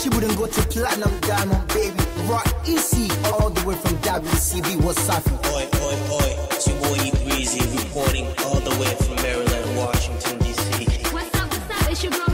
she wouldn't go to platinum diamond, baby. Rock easy all the way from WCB Wasafi. Oi, oi, oi, it's your boy E Breezy reporting all the way from Maryland, Washington, D.C. What's up, what's up? It's your girl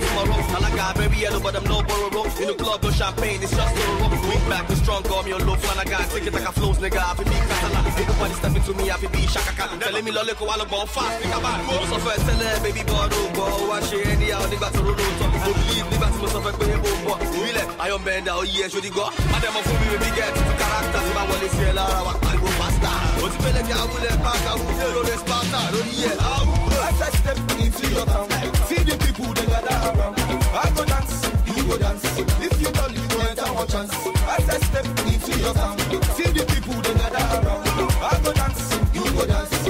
low my ropes. I like got very yellow, but I'm no borrow ropes. In the club, no champagne, it's just no ropes. Weak back, no strong, call me on low. and I got tickets like a flows, nigga. I be feel I like Ain't nobody stepping to me, I be be Shaka Khan. Telling me, lolly, koala, ball, fast, pick up, and go. So first, tell her, baby, boy, no, boy. Wash it, anyhow, nigga, to the road. Talk, don't leave, nigga, to myself, and pay a We Real, I am bend out, yeah, should you go? I them a fool me, baby, get to character. See my wallet, see a lot of work, I go faster. I step into your town. See the people dey gather around. I go dance, you go dance. If you chance. I step into your town. See the people gather. I go dance, you go dance.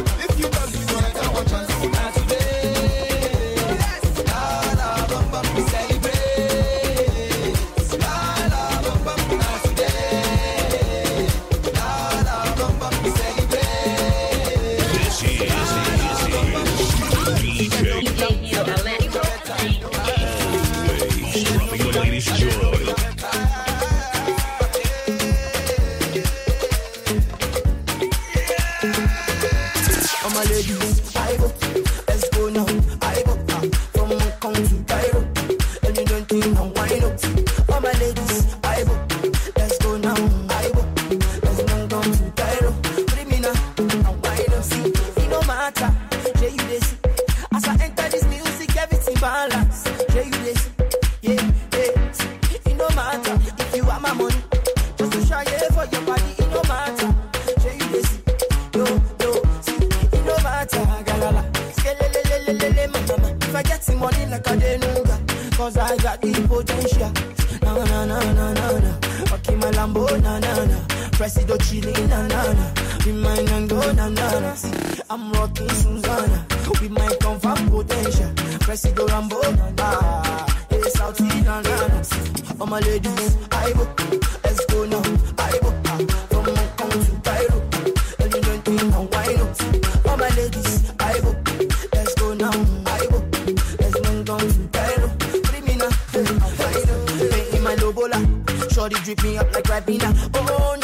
Shorty drip me up like Ribena. Oh,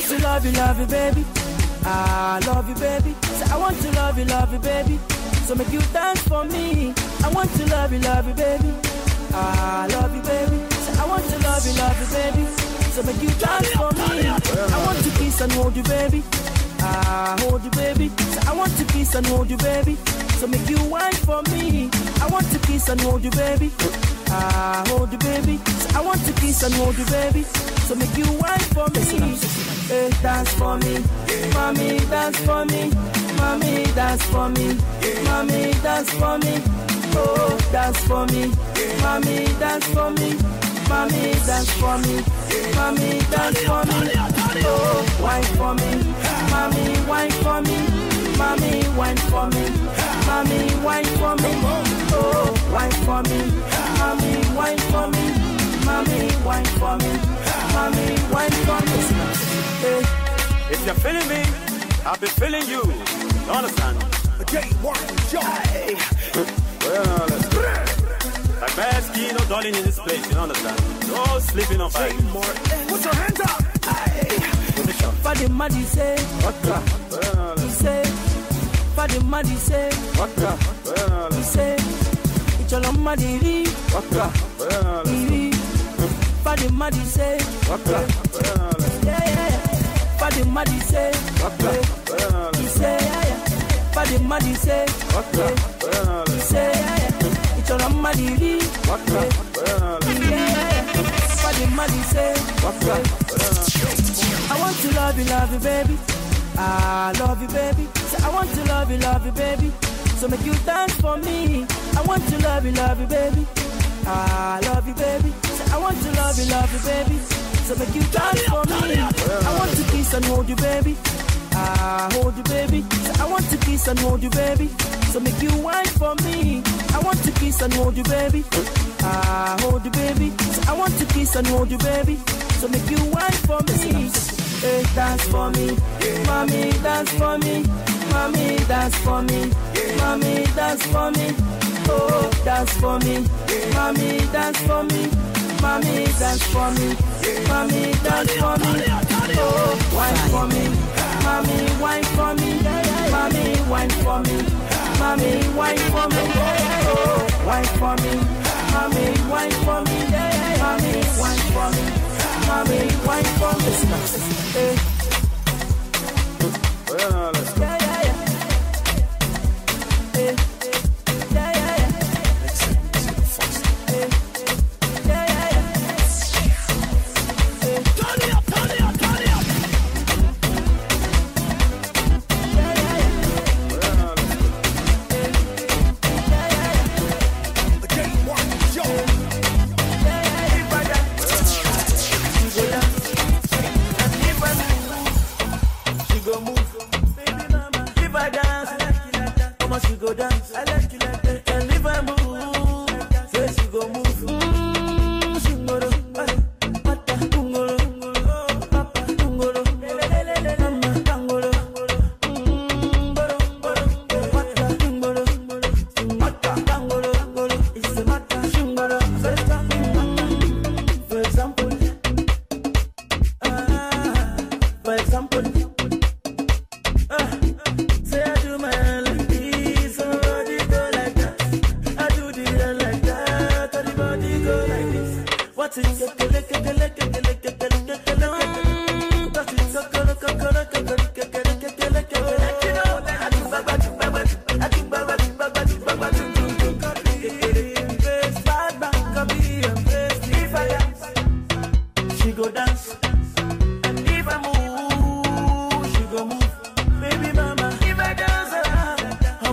want to love you, love you, baby. I love you, baby. Say, I want to love you, love you, baby. So make you dance for me. I want to love you, love you, baby. I love you, baby. Say, I want to love you, love you, baby. So make you dance for me. I want to kiss and hold you, baby. I hold you, baby. Say, I want to kiss and hold you, baby. So make you wine for me. I want to kiss and hold you, baby. I hold you, baby. Say, I want to kiss and hold you, baby. So make you wine for me. Hey, dance for me. Mommy, dance for me. Mommy, dance for me. Mommy, dance for me. Oh, dance for me. Mommy, dance for me. Mommy, dance for me. Mommy, dance for me. Oh, wine for me. Mommy, wine for me. Mommy, wine for me. Mommy, wine for me. Oh, wine for me. Mommy, wine for me. Mommy, wine for me. Mommy, wine for me. Hey. If you're feeling me, I'll be feeling you. You understand? Well, let's go. Like bad skin, no darling in this place, you understand? No sleeping on fight. Put your hands up. Fadi Madi say, Well, he say, Fadi Madi say, well, he say, Ichola Madi ri, well, ri. Fadi Madi say, yeah, yeah, yeah. Fadi Madi say, he say, yeah, yeah. Fadi Madi say, well, he say, yeah, yeah. Madi ri, well, yeah, yeah. Fadi Madi say, I want to love you, love you, baby. I love you, baby. Say, I want to love you, love you, baby. So make you dance for me. I want to love you, love you, baby. Ah, I love you, baby. Say, I want to love you, love you, baby. So make you dance for me. I want to kiss and hold you, baby. I hold you, baby. Say, I want to kiss and hold you, baby. So make you wine for me. I want to kiss and hold you, baby. I hold you, baby. Say, I want to kiss and hold you, baby. So make you wine for me. Hey, dance for me. Mommy, dance for me. Mommy, dance for me. Mommy, dance for me. Oh, dance for me. Mommy, dance for me. Mommy, dance for me. Mommy, dance for me. Oh, wine for me. Mommy, wine for me. Mommy, wine for me. Mommy, wine for me. Oh, wine for me. Mommy, wine for me. Mommy, wine for me. Mommy, wine for me. Hey. Yeah, yeah.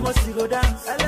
Much she go dance?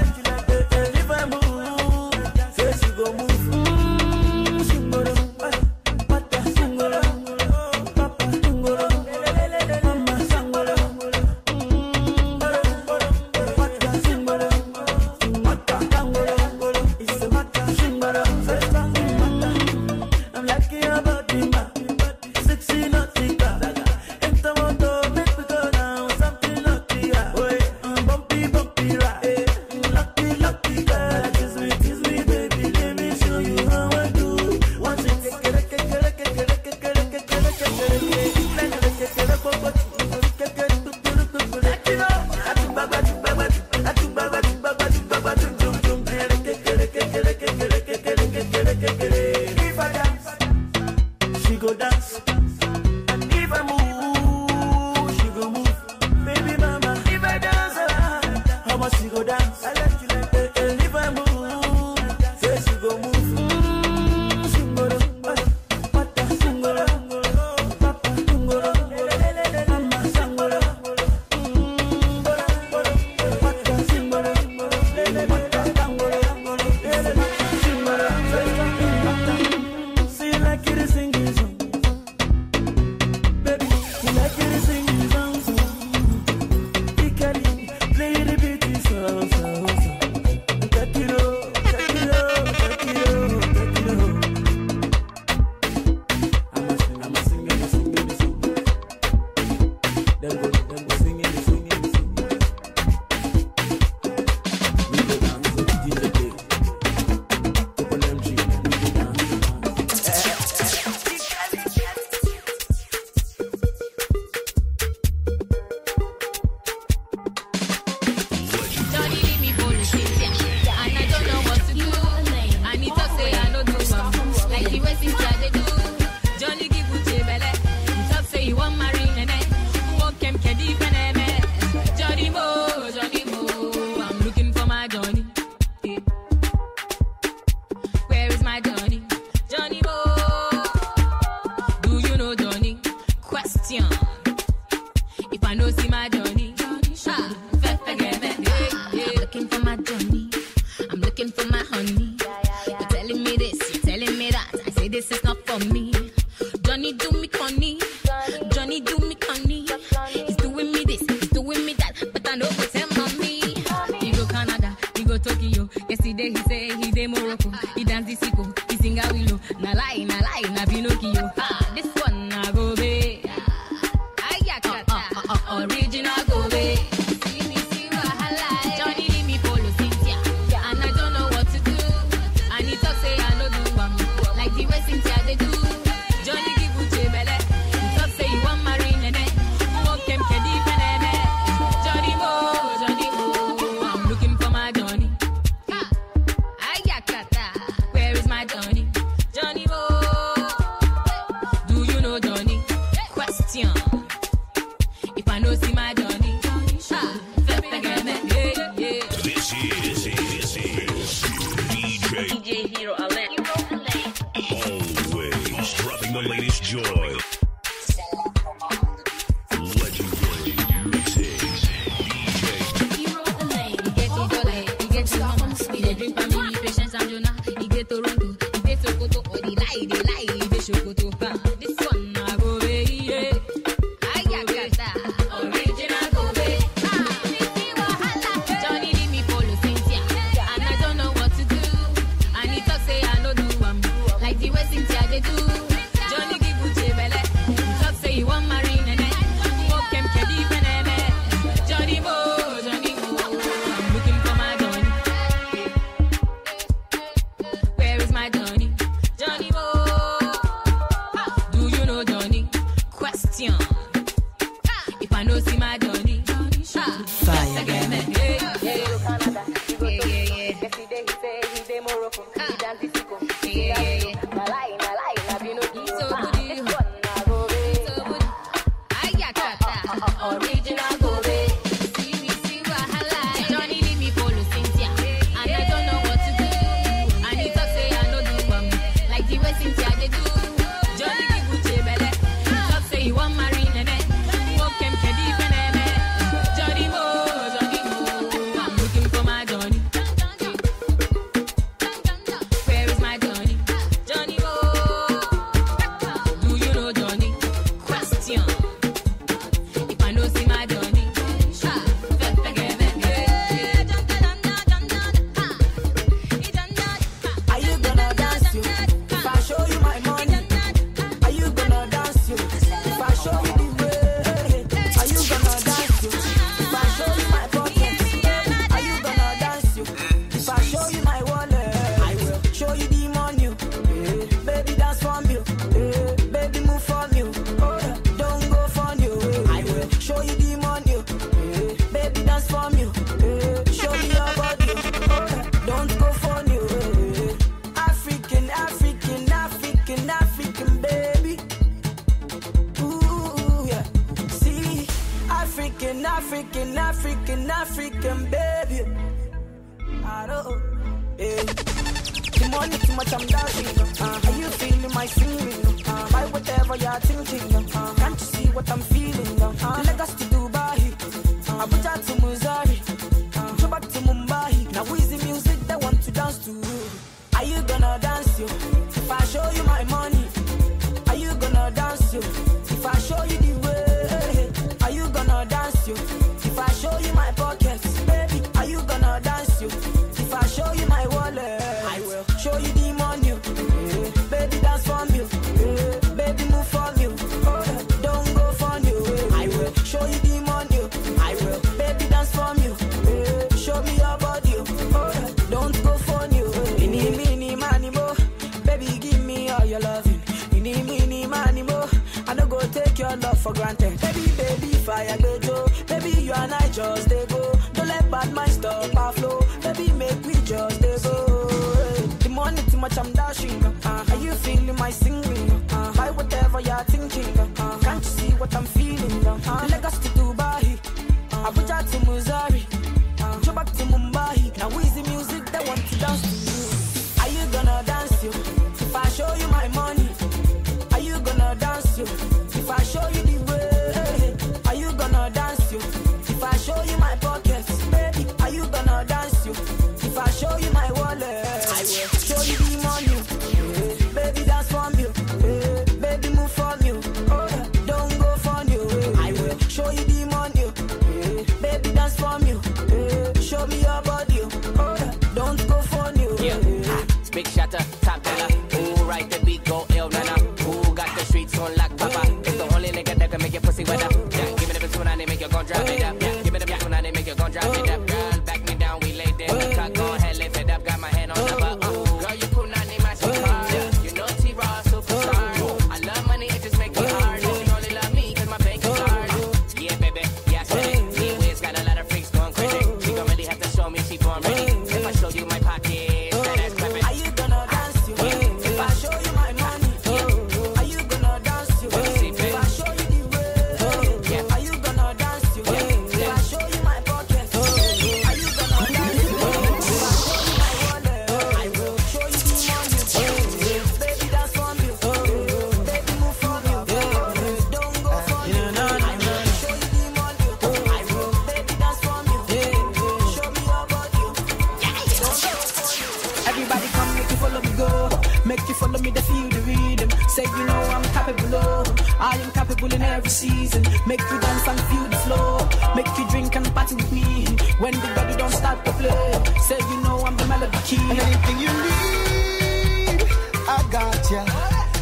Season. Make you dance and feel the flow. Make you drink and party with me. When the body don't start to play. Say you know I'm the melody key. And anything you need, I got ya.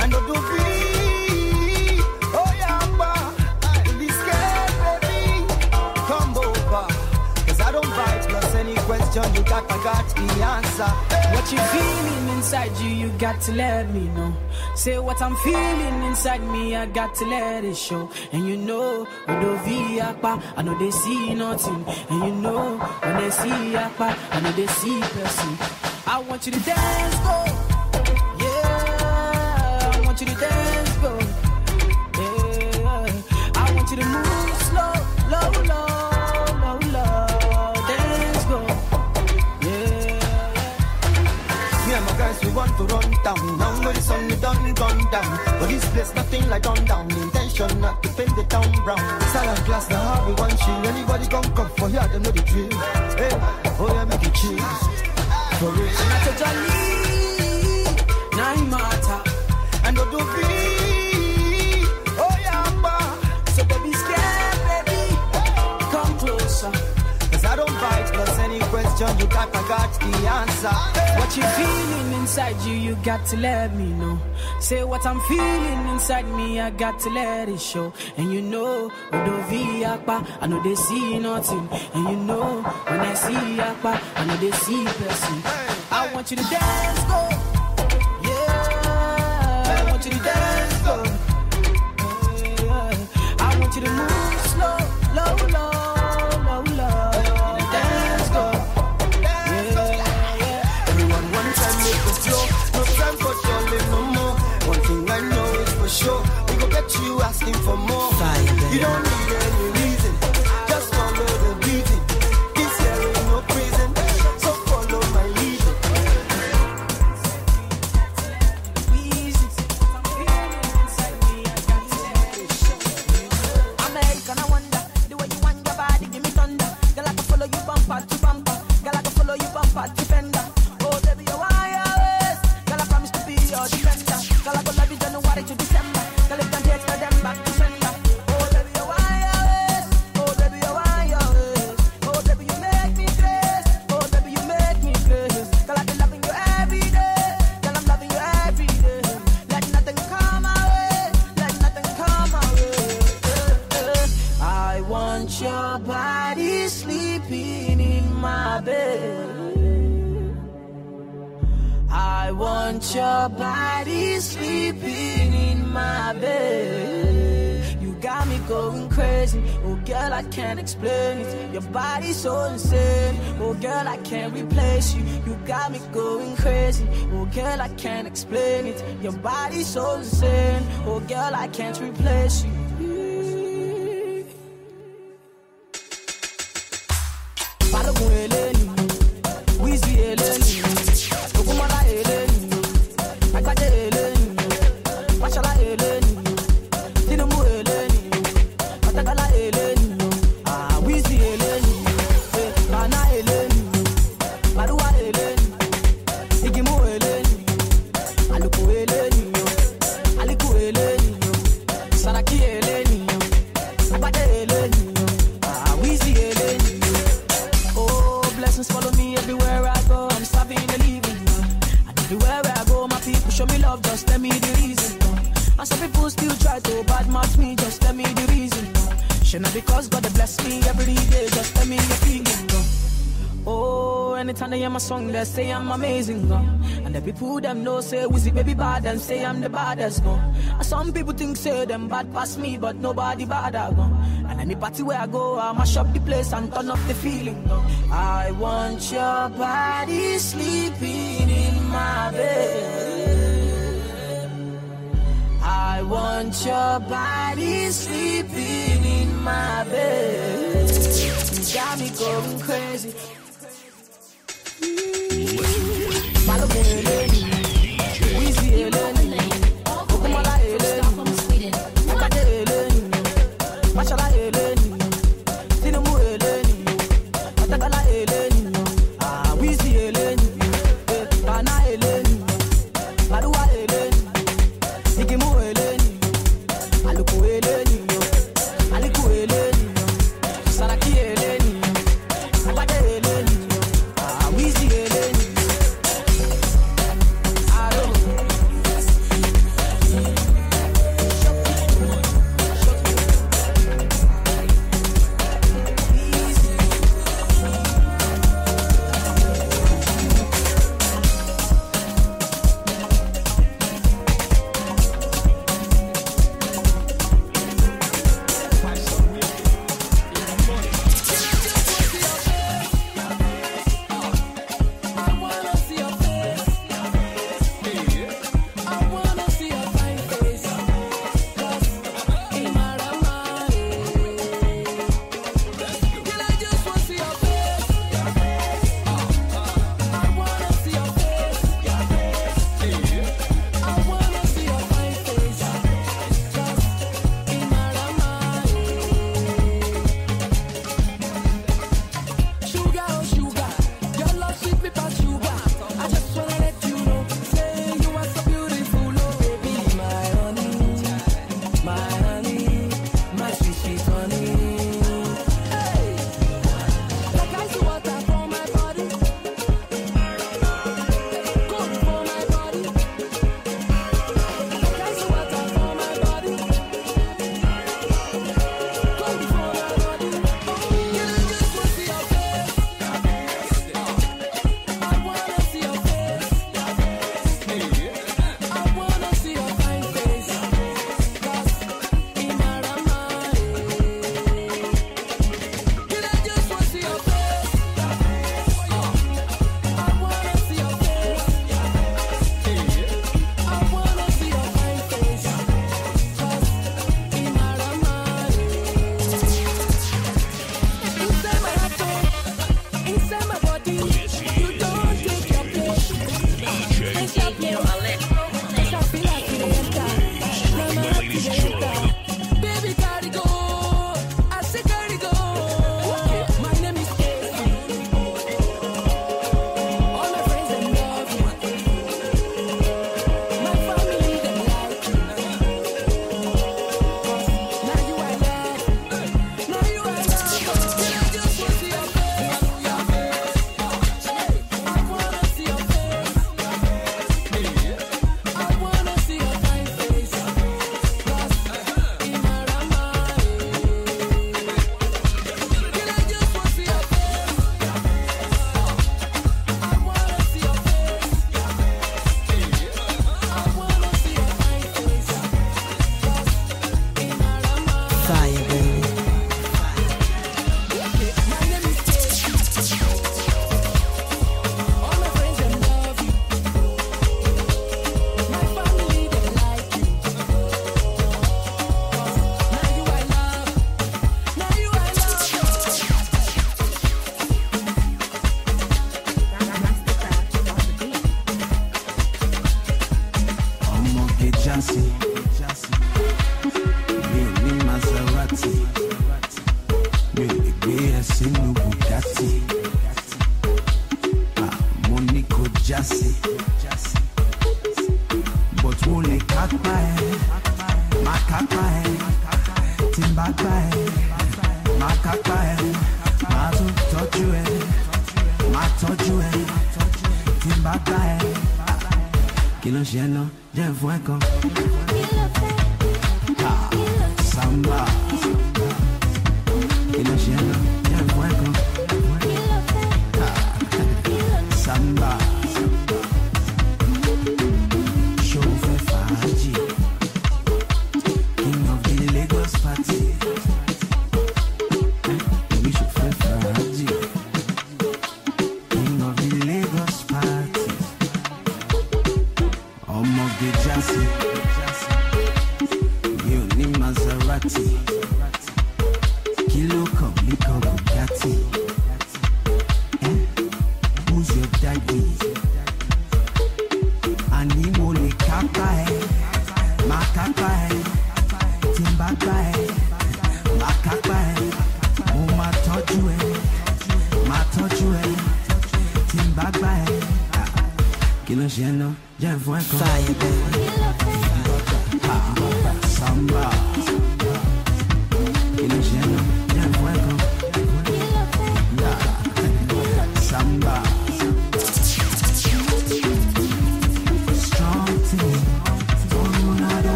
And don't do free. Oh yeah. Don't be scared, baby. Come over. Cause I don't bite. Plus any question you got, I got the answer. What you feeling inside you, you got to let me know. Say what I'm feeling inside me, I got to let it show. And you know, see akpa, I know they see nothing. And you know, when they see akpa, I know they see person. I want you to dance, go. Yeah, I want you to dance, go. Is down. But this place, nothing like down. Intention not to paint the town brown. Silent class, now how we want chill. Anybody come come for here, they know the drill. Hey, oh yeah, make it chill. For real. Not a jolly, now you matter. And don't do free. Cause bite. Plus any question you got, I got the answer. What you feeling inside you, you got to let me know. Say what I'm feeling inside me, I got to let it show. And you know, Odovi Akpa, I know they see nothing. And you know, when I see Akpa, I know they see person. I want you to dance, go. Yeah, I want you to dance, go. Yeah, I want you to move slow, low, low, flow. It. Your body's Anytime they hear my song, they say I'm amazing. And the people them know say Wizzy baby bad and say I'm the baddest, God. And some people think say them bad past me, but nobody bad, God. And any party where I go, I mash up the place and turn up the feeling. I want your body sleeping in my bed. I want your body sleeping in my bed. You got me going crazy. Balogun eleni, dancing.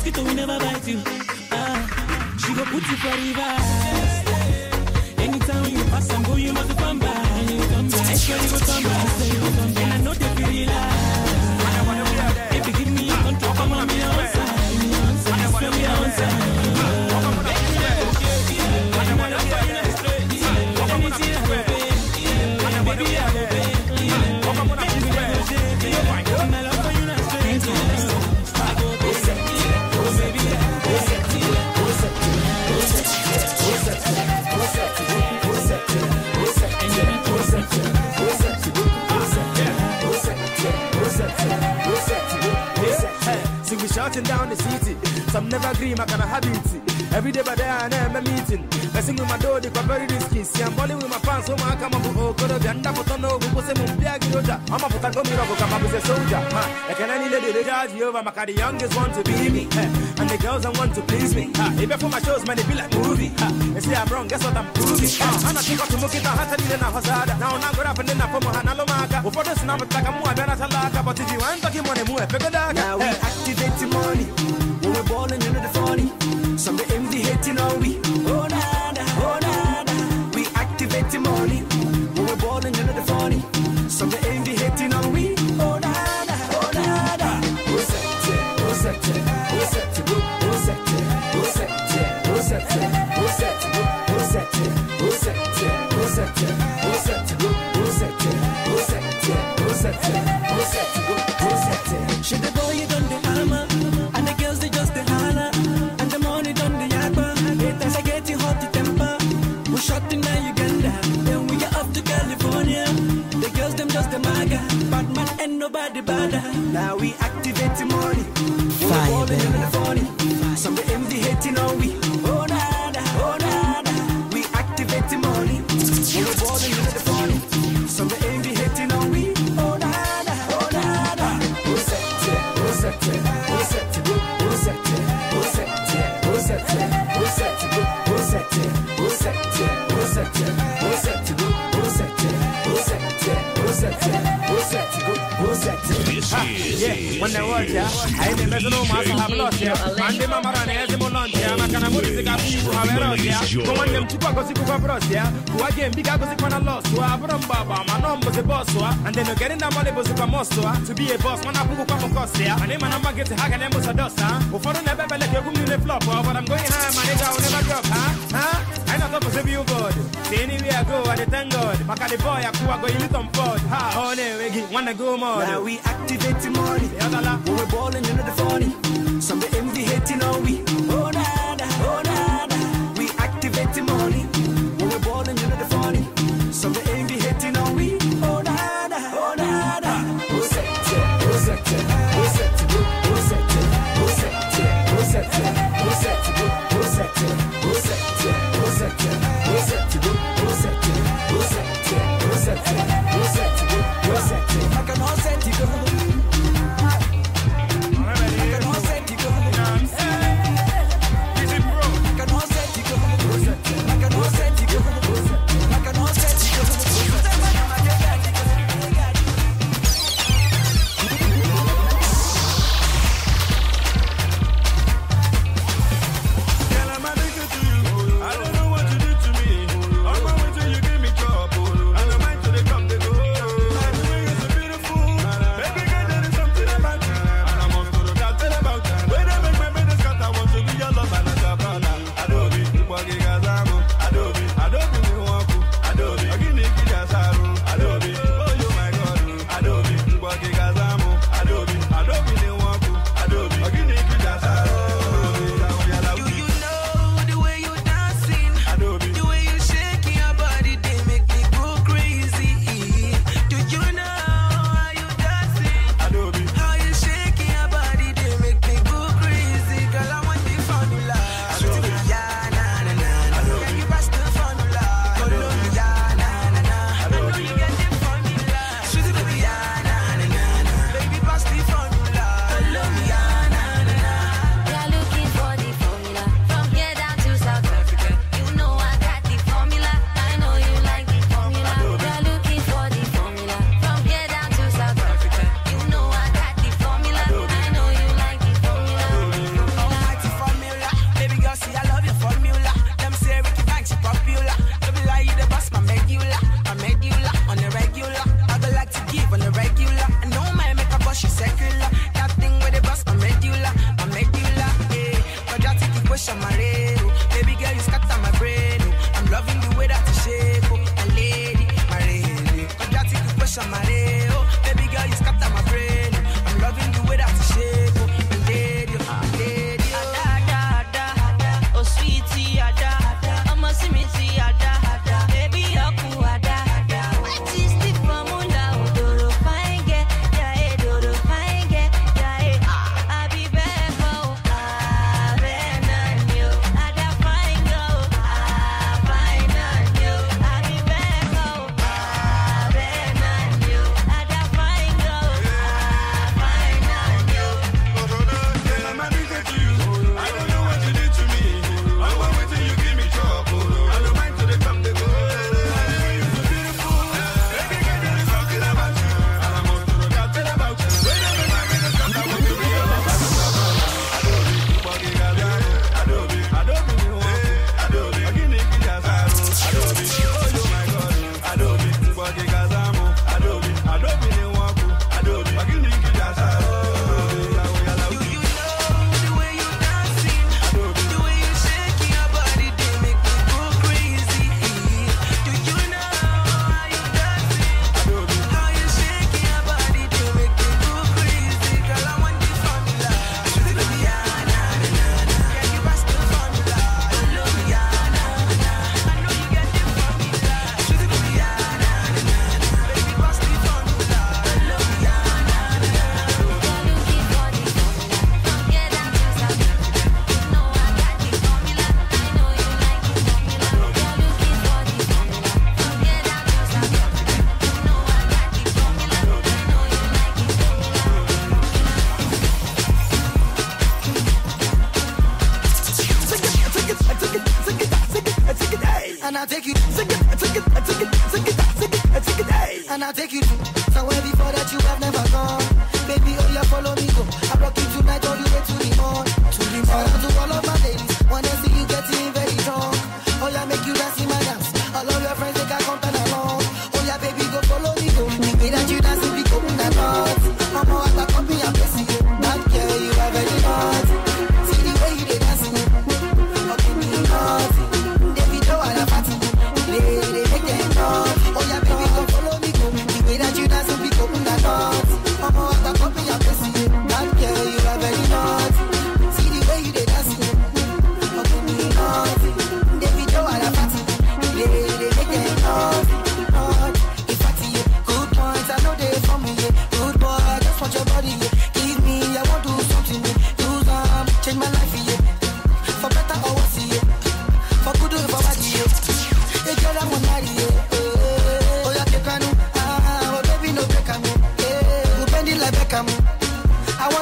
mosquito we never bite you. Ah, she go put you for river. Some never agree, I can of habit. Every day by day, I a meeting. Messing with my door, they very risky. See, I'm balling with my pants, so oh, my come up with oh, could have been that, but no, we was a Mumbiagi Roja. I'm a put a gummy rock, come up with a soldier. I can any lady, they judge you over, my the youngest want to be me. And the girls that want to please me. Ha, If before my shows, man, they be like movie. They say I'm wrong, guess what I'm proving. Ha, And I think to look at the hotter than a hazard. Now, now, go up and then I put my the marker. Before this, it's like I'm more than a talaka. But if you want talking money, move, figure that. Now we activate the money. When we're balling, you the funny. Some the hating on we. Oh nada, oh nada. We activate the money. Money. Fire, We're balling in the funny. Some the envy hating on we. Oh nada, oh nada. We activate the money. We're balling in the funny. Some the envy hating on we. Oh nada, oh nada. yeah, when they watch I ain't messing no master have lost ya. Man, they mama run as him on lunch I go to the gas you a loss ya? Go on them chip go see go bros ya. Who again big go see when I lost ya. From baba, my number the boss ya. A must ya. To a boss, I put up on I'm a dust I'm going high. Huh? I not talk to good. See anywhere I go, I thank God. Maka the boy, I go you little forward. Ha, oh ne, wegi, wanna go more. Now we activate the money. When we're balling, you know the funny. Some the envy hating on we. Oh nada,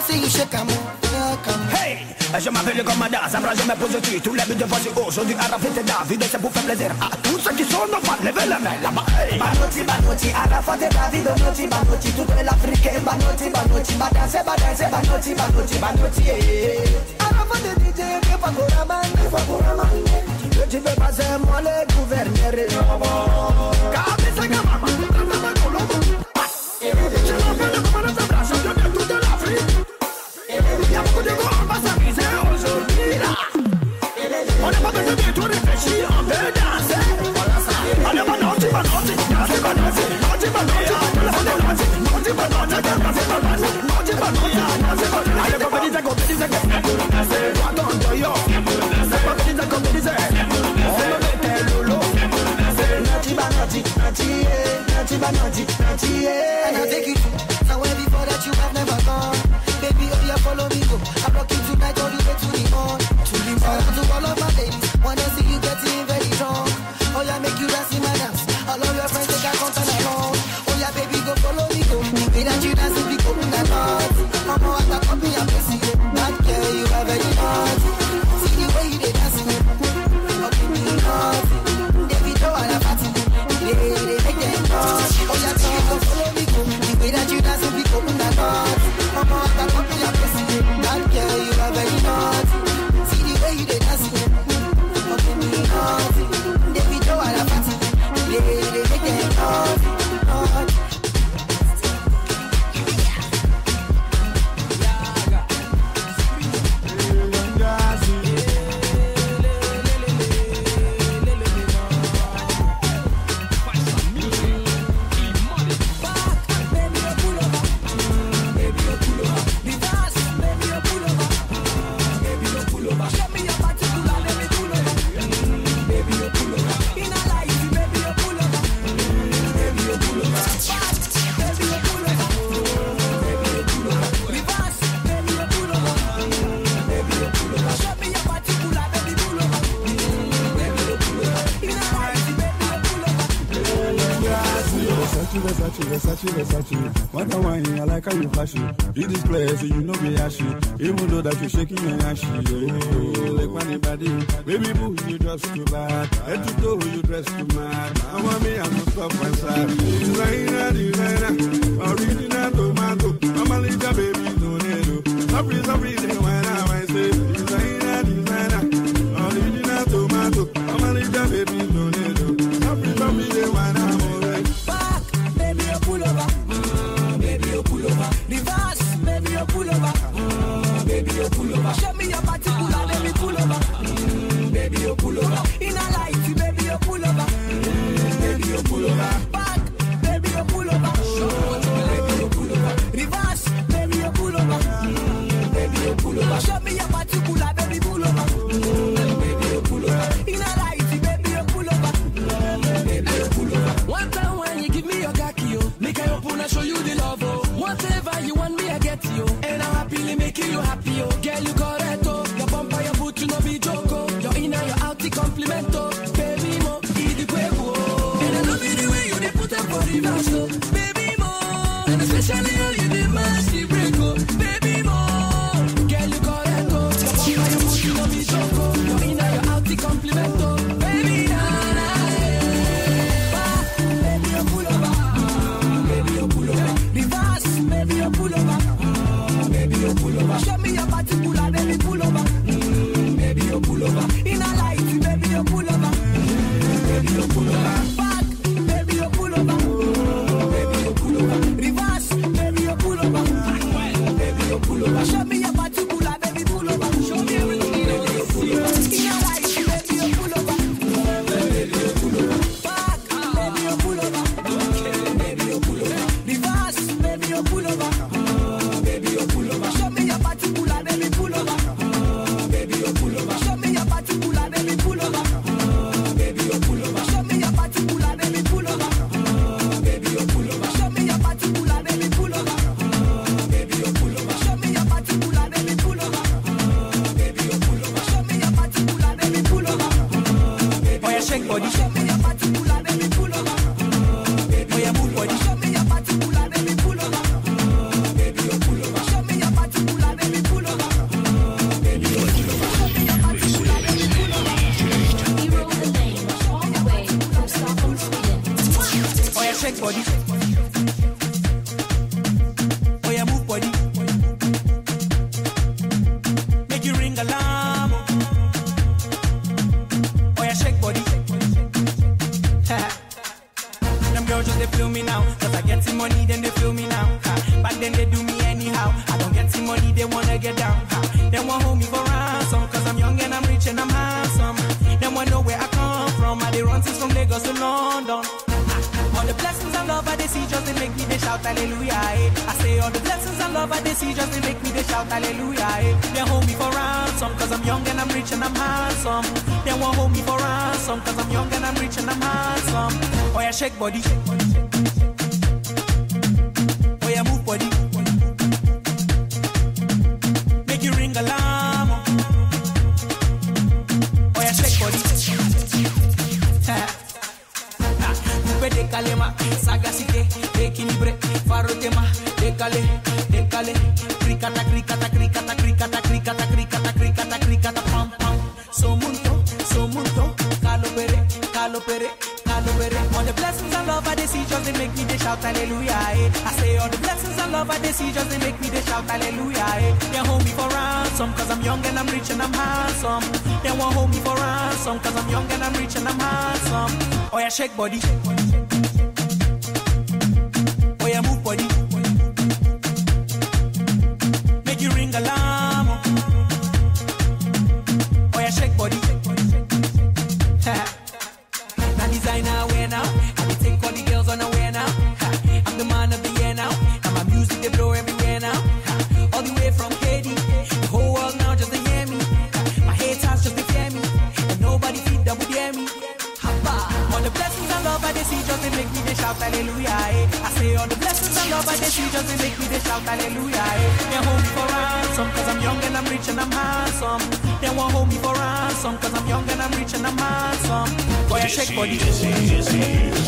See you shake and move. Hey Je m'appelle comme Mada, Zabra, je me pose dessus Tous les buts devant du haut, aujourd'hui à rafler tes David C'est pour faire plaisir à tous ceux qui sont nos fans Levez les mains là-bas hey. Banoti, banoti, à la fois des David Banoti, banoti, toute l'Afrique Banoti, banoti, badanse, badanse Banoti, banoti, banoti, À la fois des DJ, que Fakouraman Que Fakouraman Qui veut, tu veux pas, c'est moi le gouverneur Car c'est ça que maman like how you flash it. In this place, you know be ashy. Even though that you're shaking your ashy. Oh, like money body. Baby boo, you dress too bad. Head to toe, you dress too mad. I want me, I'm not stop myself. Designer, designer. Original tomato. I'm a little baby tornado. Happy, happy, Shani hallelujah. They hold me for ransom, cause I'm young and I'm rich and I'm handsome. They won't hold me for ransom, cause I'm young and I'm rich and I'm handsome. Oh yeah, shake body. Oh yeah, move body. rich and I'm. Boy, I shake body.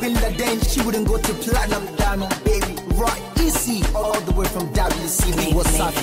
Baller than she wouldn't go to platinum diamond, baby. right? easy all the way from WC. We was up